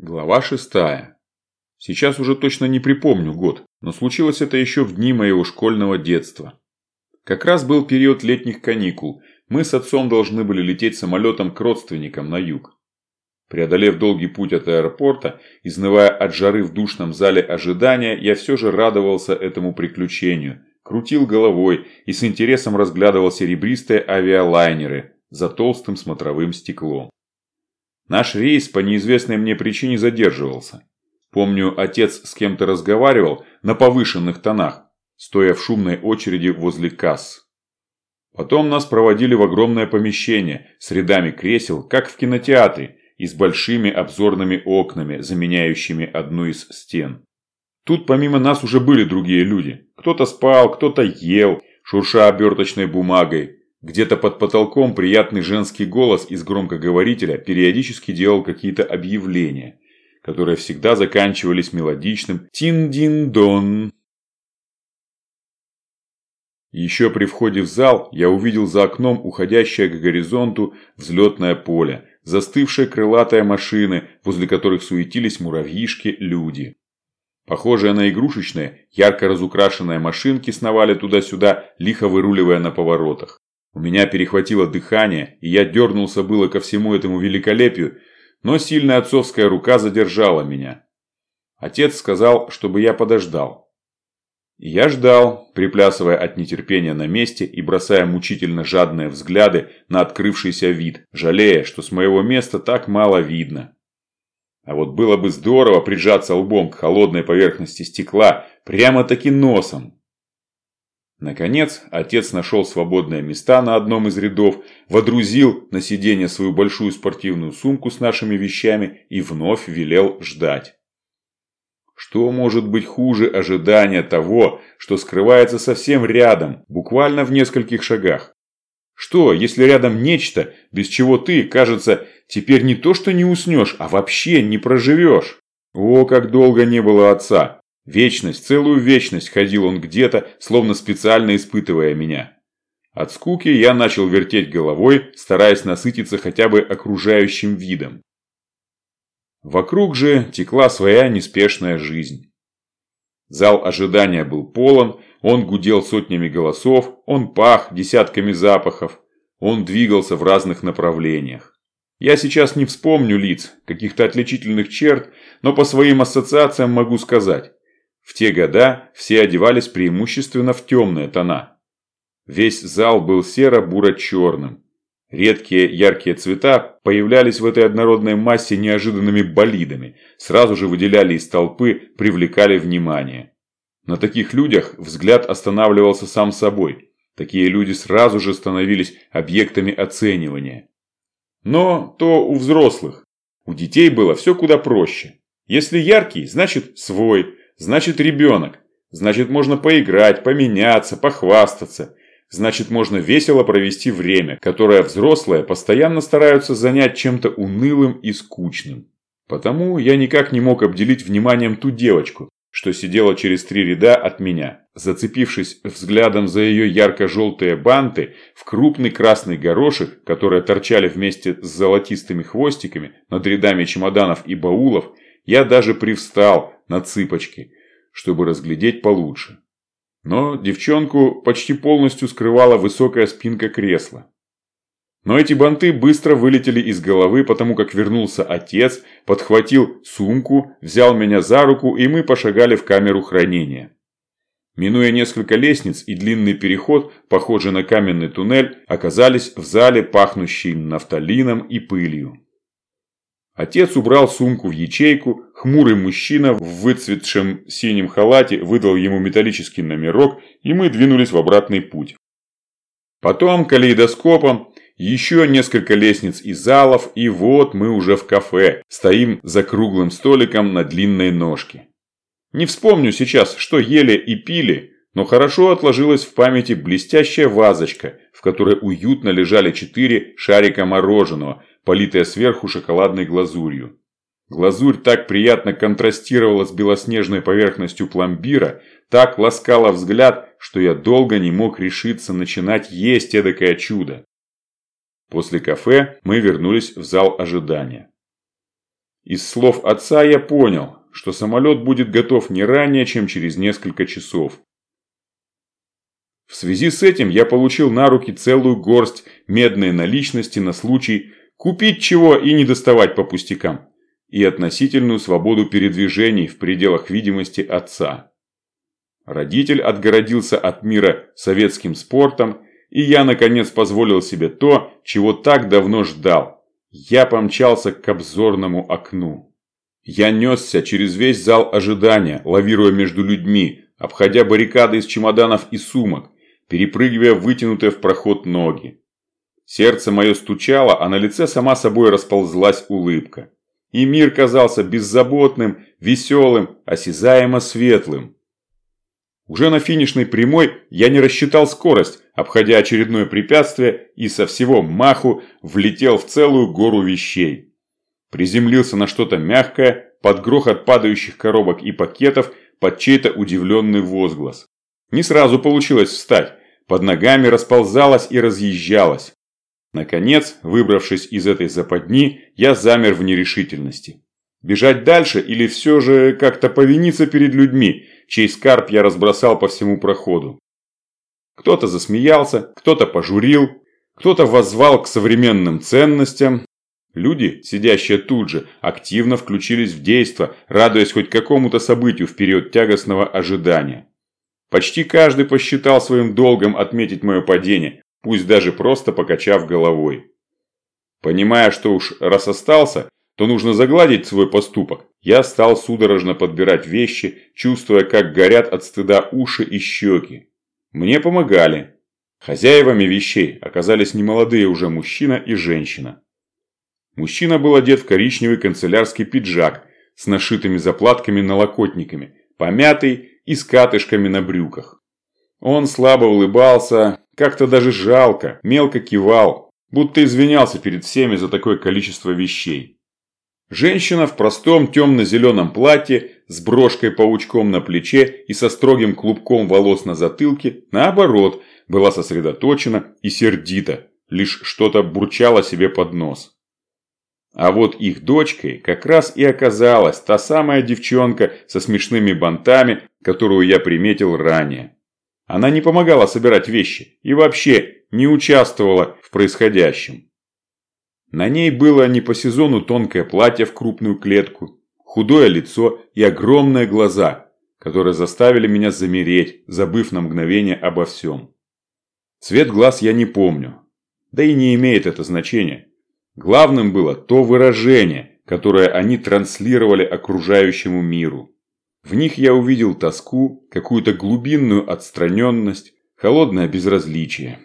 Глава шестая. Сейчас уже точно не припомню год, но случилось это еще в дни моего школьного детства. Как раз был период летних каникул, мы с отцом должны были лететь самолетом к родственникам на юг. Преодолев долгий путь от аэропорта, изнывая от жары в душном зале ожидания, я все же радовался этому приключению, крутил головой и с интересом разглядывал серебристые авиалайнеры за толстым смотровым стеклом. Наш рейс по неизвестной мне причине задерживался. Помню, отец с кем-то разговаривал на повышенных тонах, стоя в шумной очереди возле касс. Потом нас проводили в огромное помещение с рядами кресел, как в кинотеатре, и с большими обзорными окнами, заменяющими одну из стен. Тут помимо нас уже были другие люди. Кто-то спал, кто-то ел, шурша оберточной бумагой, где-то под потолком приятный женский голос из громкоговорителя периодически делал какие-то объявления, которые всегда заканчивались мелодичным «Тин-дин-дон». Еще при входе в зал я увидел за окном уходящее к горизонту взлетное поле, застывшие крылатые машины, возле которых суетились муравьишки, люди. Похожие на игрушечные, ярко разукрашенные машинки сновали туда-сюда, лихо выруливая на поворотах. У меня перехватило дыхание, и я дернулся было ко всему этому великолепию, но сильная отцовская рука задержала меня. Отец сказал, чтобы я подождал. И я ждал, приплясывая от нетерпения на месте и бросая мучительно жадные взгляды на открывшийся вид, жалея, что с моего места так мало видно. А вот было бы здорово прижаться лбом к холодной поверхности стекла, прямо-таки носом, Наконец, отец нашел свободные места на одном из рядов, водрузил на сиденье свою большую спортивную сумку с нашими вещами и вновь велел ждать. Что может быть хуже ожидания того, что скрывается совсем рядом, буквально в нескольких шагах? Что, если рядом нечто, без чего ты, кажется, теперь не то что не уснешь, а вообще не проживешь? О, как долго не было отца! Вечность, целую вечность ходил он где-то, словно специально испытывая меня. От скуки я начал вертеть головой, стараясь насытиться хотя бы окружающим видом. Вокруг же текла своя неспешная жизнь. Зал ожидания был полон, он гудел сотнями голосов, он пах десятками запахов, он двигался в разных направлениях. Я сейчас не вспомню лиц, каких-то отличительных черт, но по своим ассоциациям могу сказать. В те года все одевались преимущественно в темные тона. Весь зал был серо-буро-черным. Редкие яркие цвета появлялись в этой однородной массе неожиданными болидами, сразу же выделяли из толпы, привлекали внимание. На таких людях взгляд останавливался сам собой. Такие люди сразу же становились объектами оценивания. Но то у взрослых. У детей было все куда проще. Если яркий, значит свой, Значит, ребенок. Значит, можно поиграть, поменяться, похвастаться. Значит, можно весело провести время, которое взрослые постоянно стараются занять чем-то унылым и скучным. Потому я никак не мог обделить вниманием ту девочку, что сидела через три ряда от меня, зацепившись взглядом за ее ярко-желтые банты в крупный красный горошек, которые торчали вместе с золотистыми хвостиками над рядами чемоданов и баулов, я даже привстал на цыпочки, чтобы разглядеть получше. Но девчонку почти полностью скрывала высокая спинка кресла. Но эти банты быстро вылетели из головы, потому как вернулся отец, подхватил сумку, взял меня за руку, и мы пошагали в камеру хранения. Минуя несколько лестниц и длинный переход, похожий на каменный туннель, оказались в зале, пахнущей нафталином и пылью. Отец убрал сумку в ячейку, хмурый мужчина в выцветшем синем халате выдал ему металлический номерок, и мы двинулись в обратный путь. Потом калейдоскопом еще несколько лестниц и залов, и вот мы уже в кафе, стоим за круглым столиком на длинной ножке. Не вспомню сейчас, что ели и пили, но хорошо отложилась в памяти блестящая вазочка, в которой уютно лежали четыре шарика мороженого, политая сверху шоколадной глазурью. Глазурь так приятно контрастировала с белоснежной поверхностью пломбира, так ласкала взгляд, что я долго не мог решиться начинать есть эдакое чудо. После кафе мы вернулись в зал ожидания. Из слов отца я понял, что самолет будет готов не ранее, чем через несколько часов. В связи с этим я получил на руки целую горсть медной наличности на случай купить чего и не доставать по пустякам, и относительную свободу передвижений в пределах видимости отца. Родитель отгородился от мира советским спортом, и я наконец позволил себе то, чего так давно ждал. Я помчался к обзорному окну. Я несся через весь зал ожидания, лавируя между людьми, обходя баррикады из чемоданов и сумок, перепрыгивая вытянутые в проход ноги. Сердце мое стучало, а на лице сама собой расползлась улыбка. И мир казался беззаботным, веселым, осязаемо светлым. Уже на финишной прямой я не рассчитал скорость, обходя очередное препятствие и со всего маху влетел в целую гору вещей. Приземлился на что-то мягкое, под грохот падающих коробок и пакетов, под чей-то удивленный возглас. Не сразу получилось встать, под ногами расползалась и разъезжалась. Наконец, выбравшись из этой западни, я замер в нерешительности. Бежать дальше или все же как-то повиниться перед людьми, чей скарб я разбросал по всему проходу? Кто-то засмеялся, кто-то пожурил, кто-то воззвал к современным ценностям. Люди, сидящие тут же, активно включились в действо, радуясь хоть какому-то событию в период тягостного ожидания. Почти каждый посчитал своим долгом отметить мое падение, пусть даже просто покачав головой. Понимая, что уж раз остался, то нужно загладить свой поступок, я стал судорожно подбирать вещи, чувствуя, как горят от стыда уши и щеки. Мне помогали. Хозяевами вещей оказались немолодые уже мужчина и женщина. Мужчина был одет в коричневый канцелярский пиджак с нашитыми заплатками-налокотниками, помятый и с катышками на брюках. Он слабо улыбался, как-то даже жалко, мелко кивал, будто извинялся перед всеми за такое количество вещей. Женщина в простом темно-зеленом платье с брошкой-паучком на плече и со строгим клубком волос на затылке, наоборот, была сосредоточена и сердита, лишь что-то бурчала себе под нос. А вот их дочкой как раз и оказалась та самая девчонка со смешными бантами, которую я приметил ранее. Она не помогала собирать вещи и вообще не участвовала в происходящем. На ней было не по сезону тонкое платье в крупную клетку, худое лицо и огромные глаза, которые заставили меня замереть, забыв на мгновение обо всем. Цвет глаз я не помню, да и не имеет это значения. Главным было то выражение, которое они транслировали окружающему миру. В них я увидел тоску, какую-то глубинную отстраненность, холодное безразличие.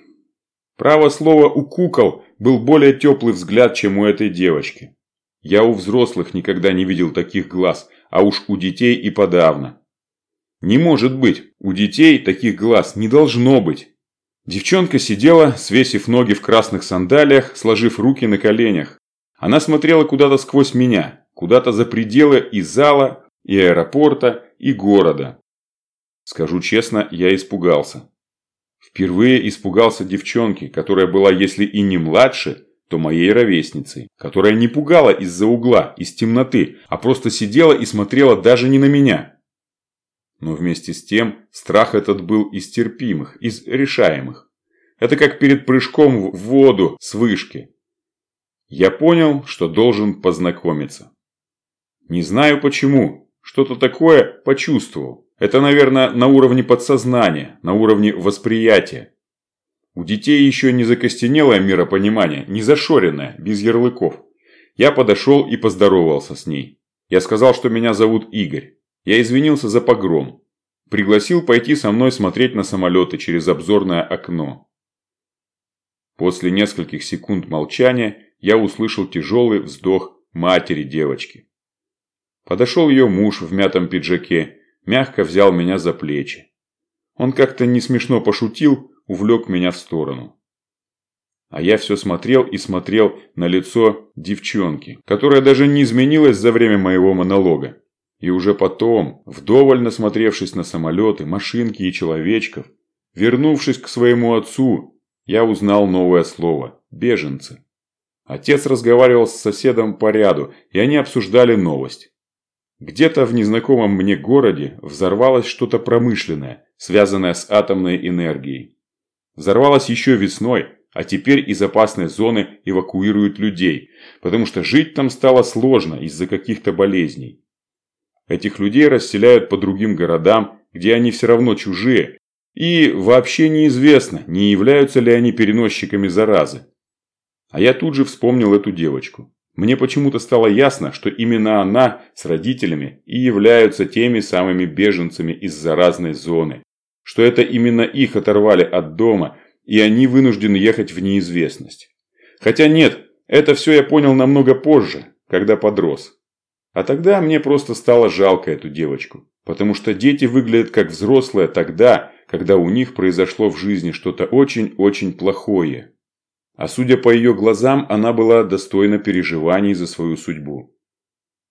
Право слово у кукол был более теплый взгляд, чем у этой девочки. Я у взрослых никогда не видел таких глаз, а уж у детей и подавно. Не может быть, у детей таких глаз не должно быть. Девчонка сидела, свесив ноги в красных сандалиях, сложив руки на коленях. Она смотрела куда-то сквозь меня, куда-то за пределы и зала, и аэропорта, и города. Скажу честно, я испугался. Впервые испугался девчонки, которая была, если и не младше, то моей ровесницей, которая не пугала из-за угла, из темноты, а просто сидела и смотрела даже не на меня. Но вместе с тем страх этот был из терпимых, из решаемых. Это как перед прыжком в воду с вышки. Я понял, что должен познакомиться. Не знаю почему, что-то такое почувствовал. Это, наверное, на уровне подсознания, на уровне восприятия. У детей еще не закостенелое миропонимание, не зашоренное, без ярлыков. Я подошел и поздоровался с ней. Я сказал, что меня зовут Игорь. Я извинился за погром. Пригласил пойти со мной смотреть на самолеты через обзорное окно. После нескольких секунд молчания я услышал тяжелый вздох матери девочки. Подошел ее муж в мятом пиджаке, мягко взял меня за плечи. Он как-то не смешно пошутил, увлек меня в сторону. А я все смотрел и смотрел на лицо девчонки, которая даже не изменилась за время моего монолога. И уже потом, вдоволь насмотревшись на самолеты, машинки и человечков, вернувшись к своему отцу, я узнал новое слово – беженцы. Отец разговаривал с соседом по ряду, и они обсуждали новость. Где-то в незнакомом мне городе взорвалось что-то промышленное, связанное с атомной энергией. Взорвалось еще весной, а теперь из опасной зоны эвакуируют людей, потому что жить там стало сложно из-за каких-то болезней. Этих людей расселяют по другим городам, где они все равно чужие, и вообще неизвестно, не являются ли они переносчиками заразы. А я тут же вспомнил эту девочку. Мне почему-то стало ясно, что именно она с родителями и являются теми самыми беженцами из заразной зоны. Что это именно их оторвали от дома, и они вынуждены ехать в неизвестность. Хотя нет, это все я понял намного позже, когда подрос. А тогда мне просто стало жалко эту девочку. Потому что дети выглядят как взрослые тогда, когда у них произошло в жизни что-то очень-очень плохое. А судя по ее глазам, она была достойна переживаний за свою судьбу.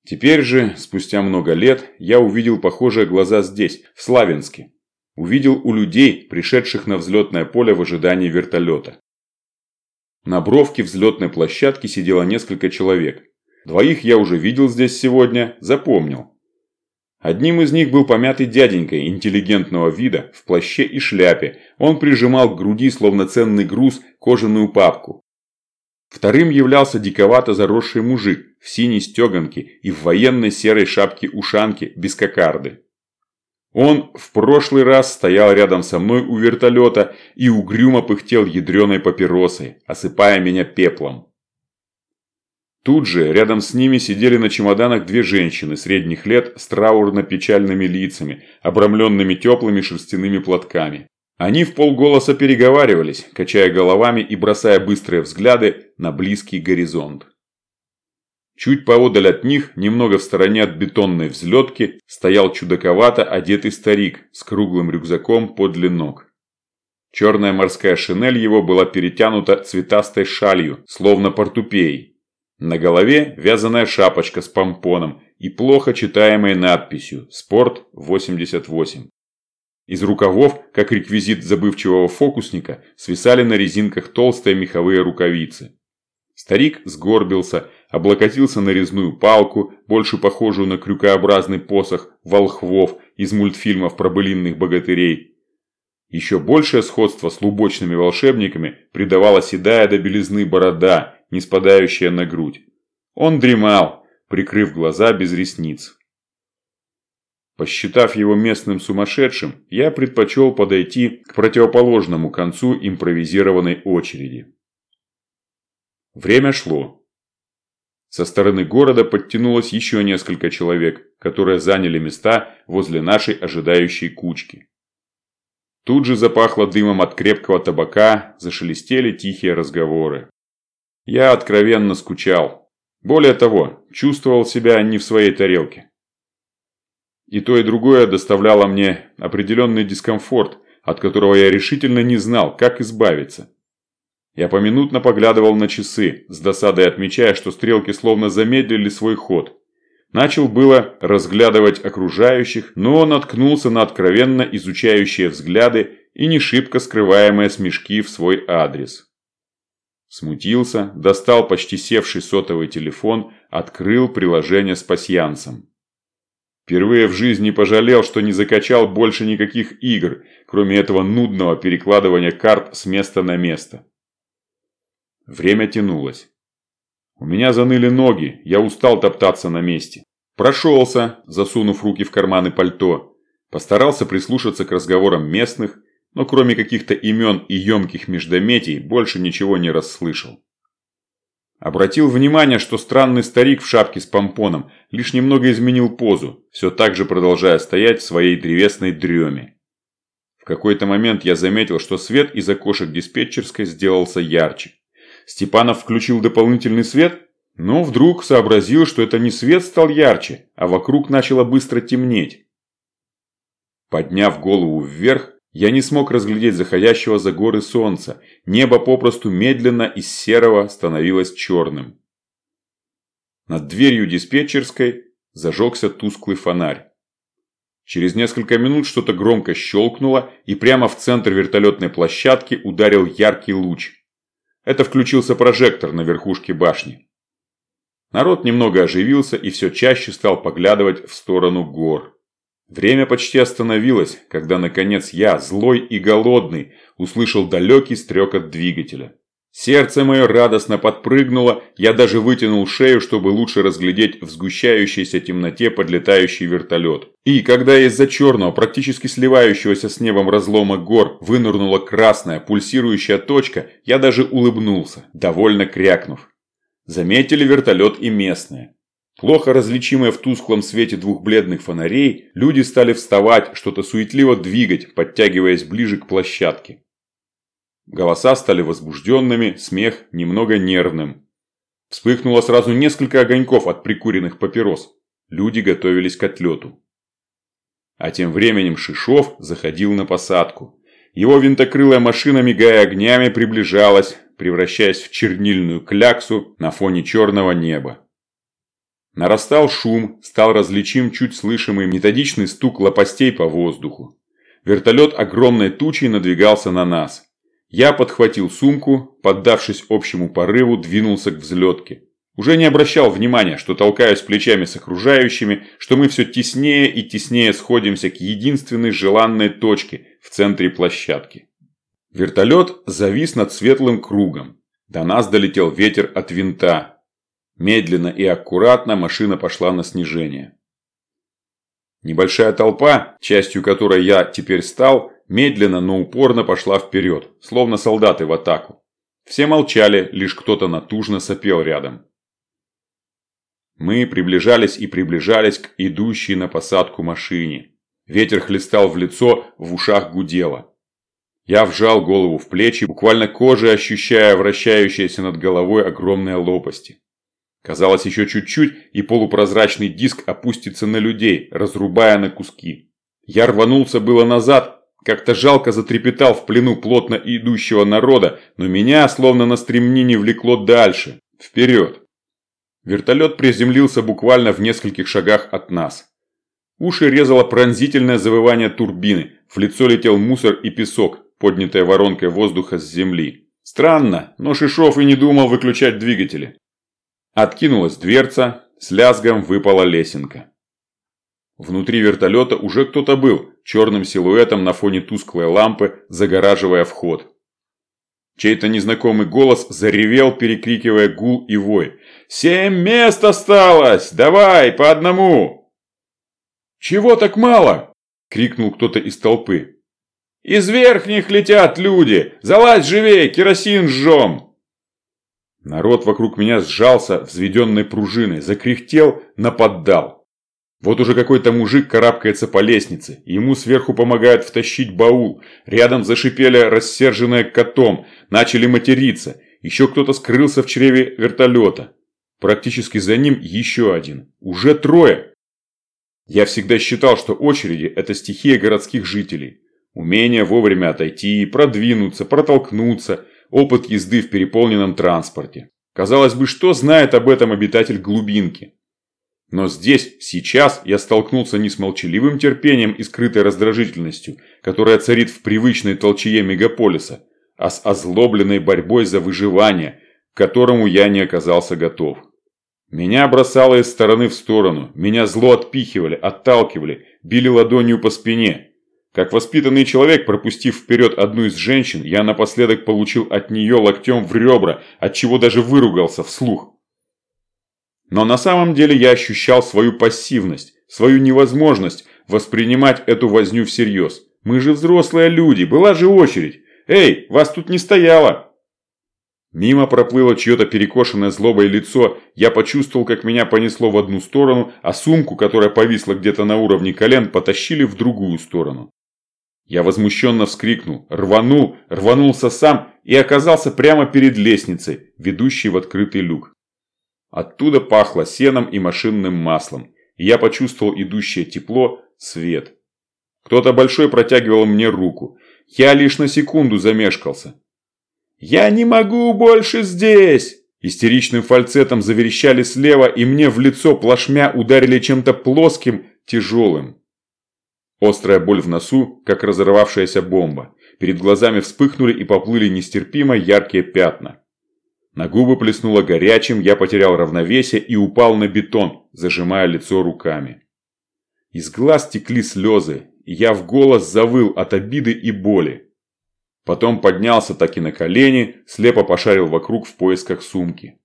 Теперь же, спустя много лет, я увидел похожие глаза здесь, в Славянске. Увидел у людей, пришедших на взлетное поле в ожидании вертолета. На бровке взлетной площадки сидело несколько человек. Двоих я уже видел здесь сегодня, запомнил. Одним из них был помятый дяденька интеллигентного вида, в плаще и шляпе. Он прижимал к груди, словно ценный груз, кожаную папку. Вторым являлся диковато заросший мужик в синей стеганке и в военной серой шапке-ушанке без кокарды. Он в прошлый раз стоял рядом со мной у вертолета и угрюмо пыхтел ядреной папиросой, осыпая меня пеплом. Тут же, рядом с ними сидели на чемоданах две женщины средних лет с траурно-печальными лицами, обрамленными теплыми шерстяными платками. Они в полголоса переговаривались, качая головами и бросая быстрые взгляды на близкий горизонт. Чуть поодаль от них, немного в стороне от бетонной взлетки, стоял чудаковато одетый старик с круглым рюкзаком подле ног. Черная морская шинель его была перетянута цветастой шалью, словно портупеей, на голове вязаная шапочка с помпоном и плохо читаемой надписью «Спорт 88». Из рукавов, как реквизит забывчивого фокусника, свисали на резинках толстые меховые рукавицы. Старик сгорбился, облокотился на резную палку, больше похожую на крюкообразный посох волхвов из мультфильмов про былинных богатырей. Еще большее сходство с лубочными волшебниками придавала седая до белизны борода не спадающая на грудь. Он дремал, прикрыв глаза без ресниц. Посчитав его местным сумасшедшим, я предпочел подойти к противоположному концу импровизированной очереди. Время шло. Со стороны города подтянулось еще несколько человек, которые заняли места возле нашей ожидающей кучки. Тут же запахло дымом от крепкого табака, зашелестели тихие разговоры. Я откровенно скучал. Более того, чувствовал себя не в своей тарелке. И то, и другое доставляло мне определенный дискомфорт, от которого я решительно не знал, как избавиться. Я поминутно поглядывал на часы, с досадой отмечая, что стрелки словно замедлили свой ход. Начал было разглядывать окружающих, но наткнулся на откровенно изучающие взгляды и не шибко скрываемые смешки в свой адрес. Смутился, достал почти севший сотовый телефон, открыл приложение с пасьянсом. Впервые в жизни пожалел, что не закачал больше никаких игр, кроме этого нудного перекладывания карт с места на место. Время тянулось. У меня заныли ноги, я устал топтаться на месте. Прошелся, засунув руки в карманы пальто. Постарался прислушаться к разговорам местных, но кроме каких-то имен и емких междометий больше ничего не расслышал. Обратил внимание, что странный старик в шапке с помпоном лишь немного изменил позу, все так же продолжая стоять в своей древесной дреме. В какой-то момент я заметил, что свет из окошек диспетчерской сделался ярче. Степанов включил дополнительный свет, но вдруг сообразил, что это не свет стал ярче, а вокруг начало быстро темнеть. Подняв голову вверх, я не смог разглядеть заходящего за горы солнца. Небо попросту медленно из серого становилось черным. Над дверью диспетчерской зажегся тусклый фонарь. Через несколько минут что-то громко щелкнуло, и прямо в центр вертолетной площадки ударил яркий луч. Это включился прожектор на верхушке башни. Народ немного оживился и все чаще стал поглядывать в сторону гор. Время почти остановилось, когда, наконец, я, злой и голодный, услышал далекий стрекот двигателя. Сердце мое радостно подпрыгнуло, я даже вытянул шею, чтобы лучше разглядеть в сгущающейся темноте подлетающий вертолет. И когда из-за черного, практически сливающегося с небом разлома гор, вынырнула красная, пульсирующая точка, я даже улыбнулся, довольно крякнув. Заметили вертолет и местные. Плохо различимые в тусклом свете двух бледных фонарей, люди стали вставать, что-то суетливо двигать, подтягиваясь ближе к площадке. Голоса стали возбужденными, смех немного нервным. Вспыхнуло сразу несколько огоньков от прикуренных папирос. Люди готовились к отлету. А тем временем Шишов заходил на посадку. Его винтокрылая машина, мигая огнями, приближалась, превращаясь в чернильную кляксу на фоне черного неба. Нарастал шум, стал различим чуть слышимый методичный стук лопастей по воздуху. Вертолет огромной тучей надвигался на нас. Я подхватил сумку, поддавшись общему порыву, двинулся к взлетке. Уже не обращал внимания, что толкаюсь плечами с окружающими, что мы все теснее и теснее сходимся к единственной желанной точке в центре площадки. Вертолет завис над светлым кругом. До нас долетел ветер от винта, Медленно и аккуратно машина пошла на снижение. Небольшая толпа, частью которой я теперь стал, медленно, но упорно пошла вперед, словно солдаты в атаку. Все молчали, лишь кто-то натужно сопел рядом. Мы приближались и приближались к идущей на посадку машине. Ветер хлестал в лицо, в ушах гудело. Я вжал голову в плечи, буквально кожей ощущая вращающиеся над головой огромные лопасти. Казалось, еще чуть-чуть, и полупрозрачный диск опустится на людей, разрубая на куски. Я рванулся было назад, как-то жалко затрепетал в плену плотно идущего народа, но меня, словно на стремнине, влекло дальше, вперед. Вертолет приземлился буквально в нескольких шагах от нас. Уши резало пронзительное завывание турбины, в лицо летел мусор и песок, поднятая воронкой воздуха с земли. Странно, но Шишов и не думал выключать двигатели. Откинулась дверца, с лязгом выпала лесенка. Внутри вертолета уже кто-то был, черным силуэтом на фоне тусклой лампы, загораживая вход. Чей-то незнакомый голос заревел, перекрикивая гул и вой. «Семь мест осталось! Давай, по одному!» «Чего так мало?» – крикнул кто-то из толпы. «Из верхних летят люди! Залазь живее, керосин жжем!» Народ вокруг меня сжался взведенной пружиной, закряхтел, наподдал. Вот уже какой-то мужик карабкается по лестнице, ему сверху помогают втащить баул. Рядом зашипели рассерженные котом, начали материться. Еще кто-то скрылся в чреве вертолета. Практически за ним еще один. Уже трое. Я всегда считал, что очереди – это стихия городских жителей. Умение вовремя отойти, продвинуться, протолкнуться – опыт езды в переполненном транспорте. Казалось бы, что знает об этом обитатель глубинки? Но здесь, сейчас, я столкнулся не с молчаливым терпением и скрытой раздражительностью, которая царит в привычной толчее мегаполиса, а с озлобленной борьбой за выживание, к которому я не оказался готов. Меня бросало из стороны в сторону, меня зло отпихивали, отталкивали, били ладонью по спине, как воспитанный человек, пропустив вперед одну из женщин, я напоследок получил от нее локтем в ребра, от чего даже выругался вслух. Но на самом деле я ощущал свою пассивность, свою невозможность воспринимать эту возню всерьез. Мы же взрослые люди, была же очередь. Эй, вас тут не стояло. Мимо проплыло чье-то перекошенное злобой лицо, я почувствовал, как меня понесло в одну сторону, а сумку, которая повисла где-то на уровне колен, потащили в другую сторону. Я возмущенно вскрикнул, рванул, рванулся сам и оказался прямо перед лестницей, ведущей в открытый люк. Оттуда пахло сеном и машинным маслом, и я почувствовал идущее тепло, свет. Кто-то большой протягивал мне руку. Я лишь на секунду замешкался. «Я не могу больше здесь!» Истеричным фальцетом заверещали слева, и мне в лицо плашмя ударили чем-то плоским, тяжелым. Острая боль в носу, как разорвавшаяся бомба. Перед глазами вспыхнули и поплыли нестерпимо яркие пятна. На губы плеснуло горячим, я потерял равновесие и упал на бетон, зажимая лицо руками. Из глаз текли слезы, и я в голос завыл от обиды и боли. Потом поднялся таки на колени, слепо пошарил вокруг в поисках сумки.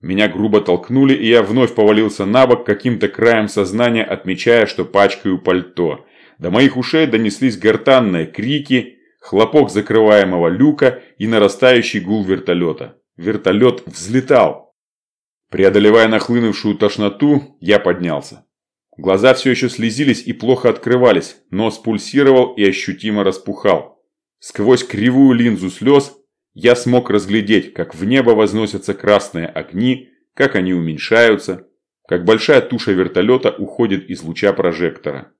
Меня грубо толкнули, и я вновь повалился на бок каким-то краем сознания, отмечая, что пачкаю пальто. До моих ушей донеслись гортанные крики, хлопок закрываемого люка и нарастающий гул вертолета. Вертолет взлетал. Преодолевая нахлынувшую тошноту, я поднялся. Глаза все еще слезились и плохо открывались, нос пульсировал и ощутимо распухал. Сквозь кривую линзу слез я смог разглядеть, как в небо возносятся красные огни, как они уменьшаются, как большая туша вертолета уходит из луча прожектора.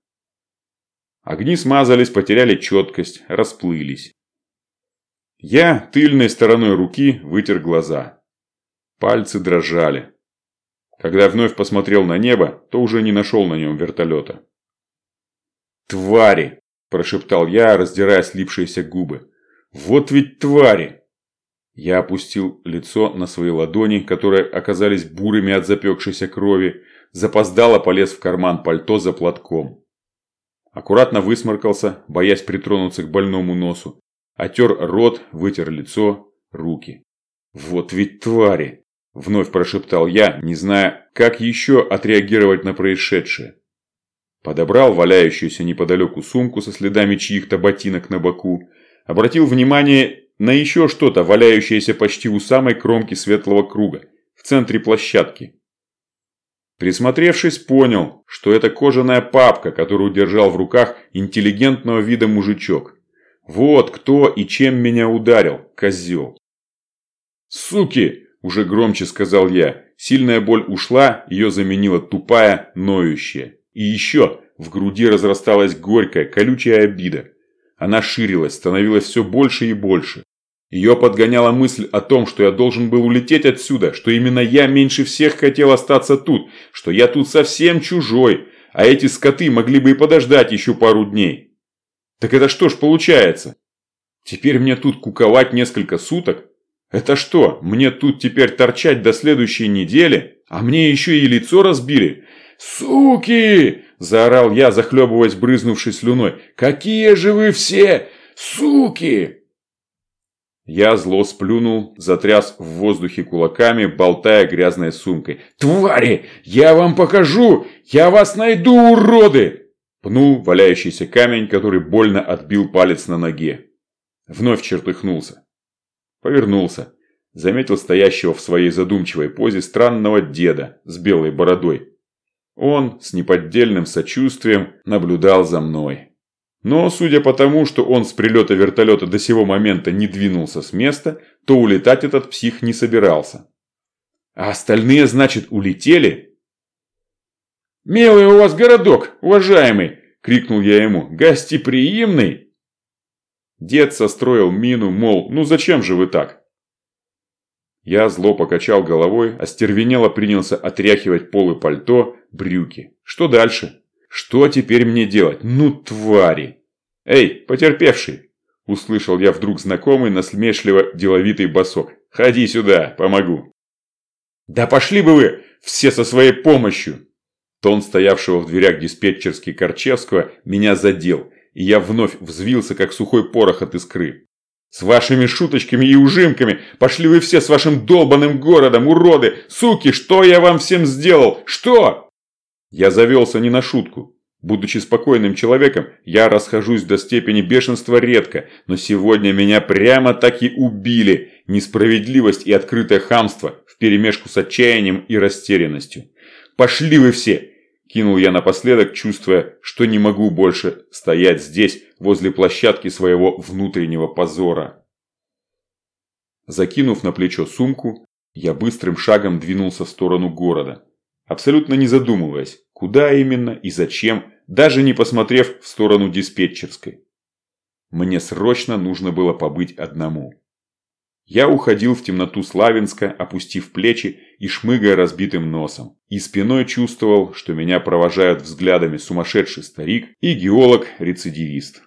Огни смазались, потеряли четкость, расплылись. Я тыльной стороной руки вытер глаза. Пальцы дрожали. Когда вновь посмотрел на небо, то уже не нашел на нем вертолета. «Твари!» – прошептал я, раздирая слипшиеся губы. «Вот ведь твари!» Я опустил лицо на свои ладони, которые оказались бурыми от запекшейся крови, запоздало полез в карман пальто за платком. Аккуратно высморкался, боясь притронуться к больному носу. Отер рот, вытер лицо, руки. «Вот ведь твари!» – вновь прошептал я, не зная, как еще отреагировать на происшедшее. Подобрал валяющуюся неподалеку сумку со следами чьих-то ботинок на боку, обратил внимание на еще что-то, валяющееся почти у самой кромки светлого круга, в центре площадки. Присмотревшись, понял, что это кожаная папка, которую держал в руках интеллигентного вида мужичок. Вот кто и чем меня ударил, козел. «Суки!» – уже громче сказал я. Сильная боль ушла, ее заменила тупая, ноющая. И еще в груди разрасталась горькая, колючая обида. Она ширилась, становилась все больше и больше. Ее подгоняла мысль о том, что я должен был улететь отсюда, что именно я меньше всех хотел остаться тут, что я тут совсем чужой, а эти скоты могли бы и подождать еще пару дней. Так это что ж получается? Теперь мне тут куковать несколько суток? Это что, мне тут теперь торчать до следующей недели? А мне еще и лицо разбили? Суки! Заорал я, захлебываясь брызнувшей слюной. Какие же вы все суки! Я зло сплюнул, затряс в воздухе кулаками, болтая грязной сумкой. «Твари! Я вам покажу! Я вас найду, уроды!» Пнул валяющийся камень, который больно отбил палец на ноге. Вновь чертыхнулся. Повернулся. Заметил стоящего в своей задумчивой позе странного деда с белой бородой. Он с неподдельным сочувствием наблюдал за мной. Но, судя по тому, что он с прилета вертолета до сего момента не двинулся с места, то улетать этот псих не собирался. А остальные, значит, улетели? «Милый у вас городок, уважаемый!» – крикнул я ему. «Гостеприимный!» Дед состроил мину, мол, ну зачем же вы так? Я зло покачал головой, остервенело принялся отряхивать полы пальто, брюки. Что дальше? Что теперь мне делать? Ну, твари! Эй, потерпевший! Услышал я вдруг знакомый, насмешливо деловитый босок. Ходи сюда, помогу. Да пошли бы вы все со своей помощью! Тон стоявшего в дверях диспетчерский Корчевского меня задел, и я вновь взвился, как сухой порох от искры. «С вашими шуточками и ужимками! Пошли вы все с вашим долбанным городом, уроды! Суки, что я вам всем сделал? Что?» Я завелся не на шутку. Будучи спокойным человеком, я расхожусь до степени бешенства редко, но сегодня меня прямо так и убили. Несправедливость и открытое хамство вперемешку с отчаянием и растерянностью. «Пошли вы все!» – кинул я напоследок, чувствуя, что не могу больше стоять здесь, возле площадки своего внутреннего позора. Закинув на плечо сумку, я быстрым шагом двинулся в сторону города абсолютно не задумываясь, куда именно и зачем, даже не посмотрев в сторону диспетчерской. Мне срочно нужно было побыть одному. Я уходил в темноту Славянска, опустив плечи и шмыгая разбитым носом. И спиной чувствовал, что меня провожают взглядами сумасшедший старик и геолог-рецидивист.